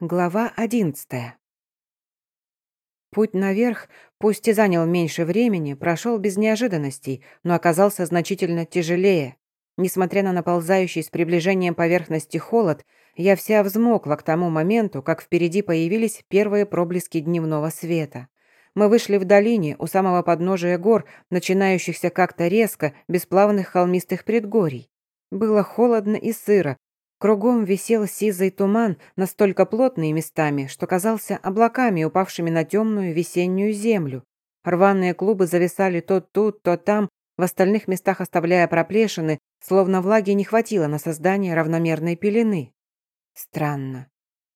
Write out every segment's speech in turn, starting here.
Глава одиннадцатая. Путь наверх, пусть и занял меньше времени, прошел без неожиданностей, но оказался значительно тяжелее. Несмотря на наползающий с приближением поверхности холод, я вся взмокла к тому моменту, как впереди появились первые проблески дневного света. Мы вышли в долине у самого подножия гор, начинающихся как-то резко, без плавных холмистых предгорий. Было холодно и сыро, Кругом висел сизый туман, настолько плотный местами, что казался облаками, упавшими на темную весеннюю землю. Рваные клубы зависали то тут, то там, в остальных местах оставляя проплешины, словно влаги не хватило на создание равномерной пелены. Странно.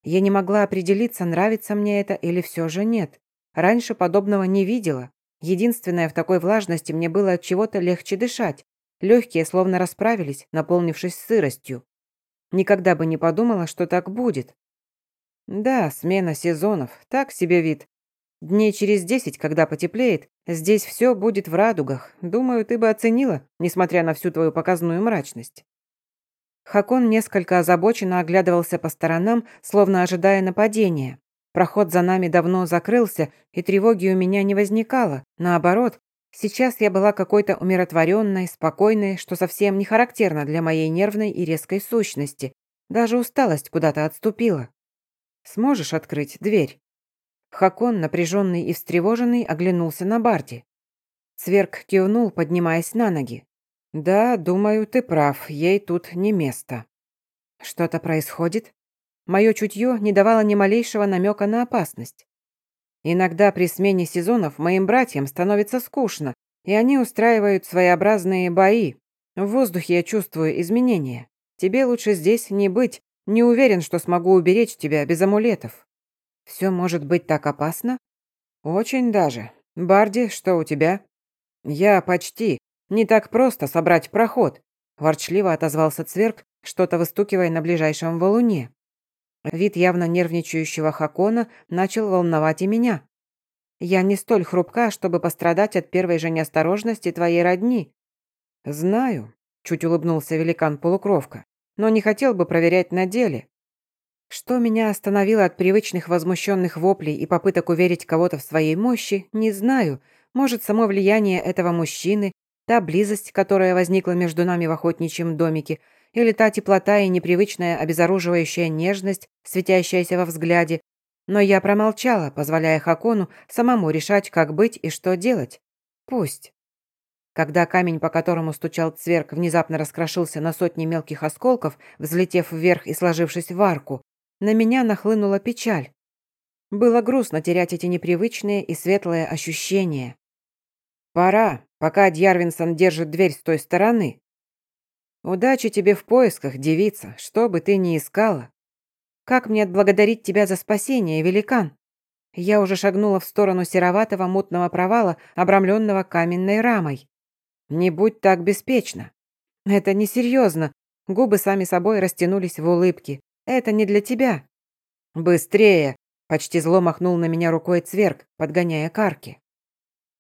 Я не могла определиться, нравится мне это или все же нет. Раньше подобного не видела. Единственное, в такой влажности мне было от чего-то легче дышать. Легкие словно расправились, наполнившись сыростью. Никогда бы не подумала, что так будет. Да, смена сезонов, так себе вид. Дней через десять, когда потеплеет, здесь все будет в радугах. Думаю, ты бы оценила, несмотря на всю твою показную мрачность. Хакон несколько озабоченно оглядывался по сторонам, словно ожидая нападения. Проход за нами давно закрылся, и тревоги у меня не возникало. Наоборот, сейчас я была какой-то умиротворенной, спокойной, что совсем не характерно для моей нервной и резкой сущности. Даже усталость куда-то отступила. «Сможешь открыть дверь?» Хакон, напряженный и встревоженный, оглянулся на Барти. Цверк кивнул, поднимаясь на ноги. «Да, думаю, ты прав, ей тут не место». «Что-то происходит?» Мое чутье не давало ни малейшего намека на опасность. Иногда при смене сезонов моим братьям становится скучно, и они устраивают своеобразные бои. В воздухе я чувствую изменения. Тебе лучше здесь не быть. Не уверен, что смогу уберечь тебя без амулетов. Все может быть так опасно? Очень даже. Барди, что у тебя? Я почти. Не так просто собрать проход. Ворчливо отозвался Цверк, что-то выстукивая на ближайшем валуне. Вид явно нервничающего Хакона начал волновать и меня. «Я не столь хрупка, чтобы пострадать от первой же неосторожности твоей родни». «Знаю», — чуть улыбнулся великан-полукровка, «но не хотел бы проверять на деле». Что меня остановило от привычных возмущенных воплей и попыток уверить кого-то в своей мощи, не знаю. Может, само влияние этого мужчины, та близость, которая возникла между нами в охотничьем домике — или та теплота и непривычная обезоруживающая нежность, светящаяся во взгляде. Но я промолчала, позволяя Хакону самому решать, как быть и что делать. Пусть. Когда камень, по которому стучал цверк, внезапно раскрошился на сотни мелких осколков, взлетев вверх и сложившись в арку, на меня нахлынула печаль. Было грустно терять эти непривычные и светлые ощущения. «Пора, пока Дьярвинсон держит дверь с той стороны», Удачи тебе в поисках, девица, что бы ты ни искала. Как мне отблагодарить тебя за спасение, великан? Я уже шагнула в сторону сероватого мутного провала, обрамленного каменной рамой. Не будь так беспечна. Это несерьезно. Губы сами собой растянулись в улыбке. Это не для тебя. Быстрее! Почти зло махнул на меня рукой цверк, подгоняя карки.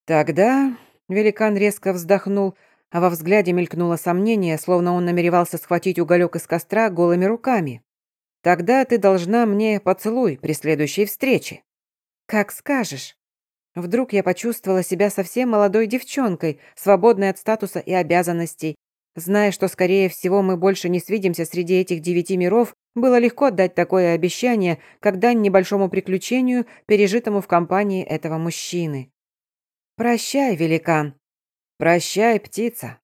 Тогда великан резко вздохнул, а во взгляде мелькнуло сомнение, словно он намеревался схватить уголек из костра голыми руками. «Тогда ты должна мне поцелуй при следующей встрече». «Как скажешь». Вдруг я почувствовала себя совсем молодой девчонкой, свободной от статуса и обязанностей. Зная, что, скорее всего, мы больше не свидимся среди этих девяти миров, было легко дать такое обещание, как дань небольшому приключению, пережитому в компании этого мужчины. «Прощай, великан», «Прощай, птица».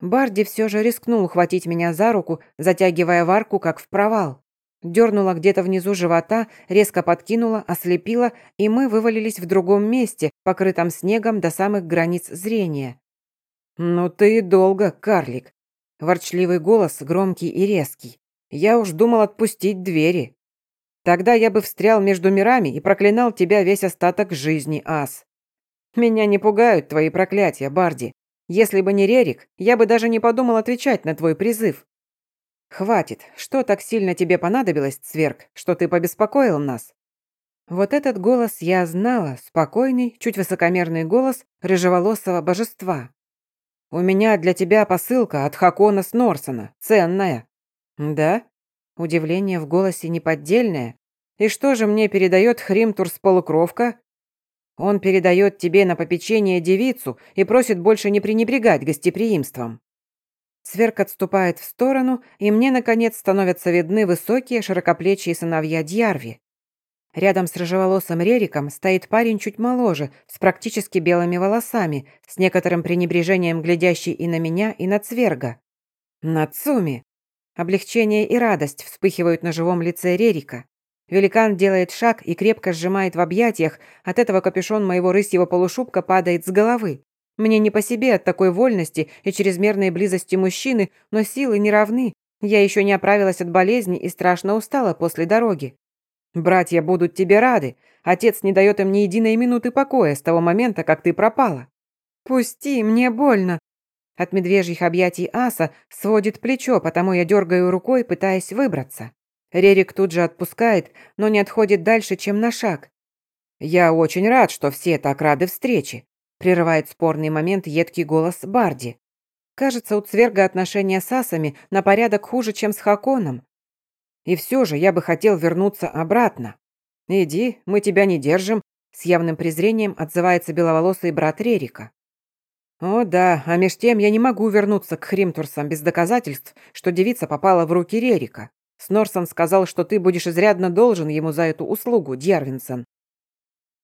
Барди все же рискнул ухватить меня за руку, затягивая в как в провал. Дернула где-то внизу живота, резко подкинула, ослепила, и мы вывалились в другом месте, покрытом снегом до самых границ зрения. «Ну ты и долго, карлик!» Ворчливый голос, громкий и резкий. «Я уж думал отпустить двери. Тогда я бы встрял между мирами и проклинал тебя весь остаток жизни, ас. Меня не пугают твои проклятия, Барди. Если бы не Рерик, я бы даже не подумал отвечать на твой призыв. Хватит. Что так сильно тебе понадобилось, Цверк, что ты побеспокоил нас? Вот этот голос я знала, спокойный, чуть высокомерный голос рыжеволосого божества. «У меня для тебя посылка от Хакона Снорсона, ценная». «Да?» Удивление в голосе неподдельное. И что же мне передает Хримтурс полукровка? Он передает тебе на попечение девицу и просит больше не пренебрегать гостеприимством. Сверк отступает в сторону, и мне, наконец, становятся видны высокие, широкоплечие сыновья Дьярви. Рядом с рыжеволосым Рериком стоит парень чуть моложе, с практически белыми волосами, с некоторым пренебрежением глядящий и на меня, и на Цверга. Нацуми! Облегчение и радость вспыхивают на живом лице Рерика. Великан делает шаг и крепко сжимает в объятиях, от этого капюшон моего рысьего полушубка падает с головы. Мне не по себе от такой вольности и чрезмерной близости мужчины, но силы не равны. Я еще не оправилась от болезни и страшно устала после дороги. Братья будут тебе рады. Отец не дает им ни единой минуты покоя с того момента, как ты пропала. Пусти, мне больно. От медвежьих объятий аса сводит плечо, потому я дергаю рукой, пытаясь выбраться. Рерик тут же отпускает, но не отходит дальше, чем на шаг. «Я очень рад, что все так рады встрече», прерывает спорный момент едкий голос Барди. Кажется, у Цверга отношения с асами на порядок хуже, чем с Хаконом. И все же я бы хотел вернуться обратно. Иди, мы тебя не держим, с явным презрением отзывается беловолосый брат Рерика. О да, а меж тем я не могу вернуться к Хримтурсам без доказательств, что девица попала в руки Рерика. Снорсон сказал, что ты будешь изрядно должен ему за эту услугу, Дьярвинсон.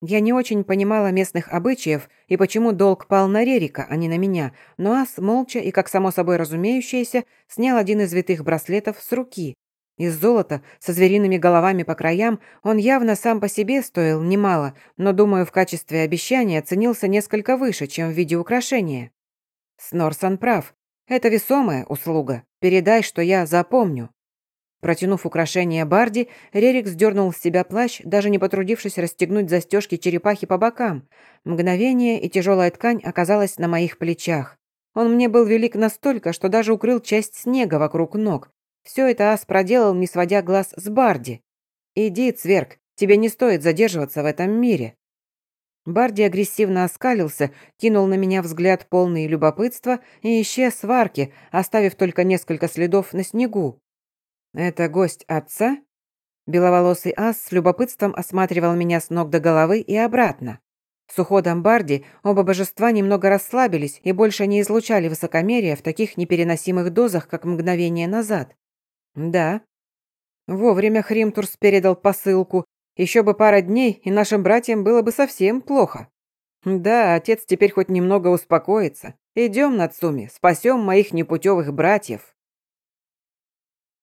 Я не очень понимала местных обычаев и почему долг пал на Рерика, а не на меня, но Ас молча и, как само собой разумеющееся, снял один из витых браслетов с руки. Из золота, со звериными головами по краям, он явно сам по себе стоил немало, но, думаю, в качестве обещания ценился несколько выше, чем в виде украшения. Снорсон прав. Это весомая услуга. Передай, что я запомню. Протянув украшение Барди, Рерик сдернул с себя плащ, даже не потрудившись расстегнуть застежки черепахи по бокам. Мгновение, и тяжелая ткань оказалась на моих плечах. Он мне был велик настолько, что даже укрыл часть снега вокруг ног. Все это Ас проделал, не сводя глаз с Барди. «Иди, Цверк, тебе не стоит задерживаться в этом мире». Барди агрессивно оскалился, кинул на меня взгляд полный любопытства и исчез в арке, оставив только несколько следов на снегу. «Это гость отца?» Беловолосый ас с любопытством осматривал меня с ног до головы и обратно. С уходом Барди оба божества немного расслабились и больше не излучали высокомерия в таких непереносимых дозах, как мгновение назад. «Да». Вовремя Хримтурс передал посылку. Еще бы пара дней, и нашим братьям было бы совсем плохо. Да, отец теперь хоть немного успокоится. Идем, Нацуми, спасем моих непутевых братьев.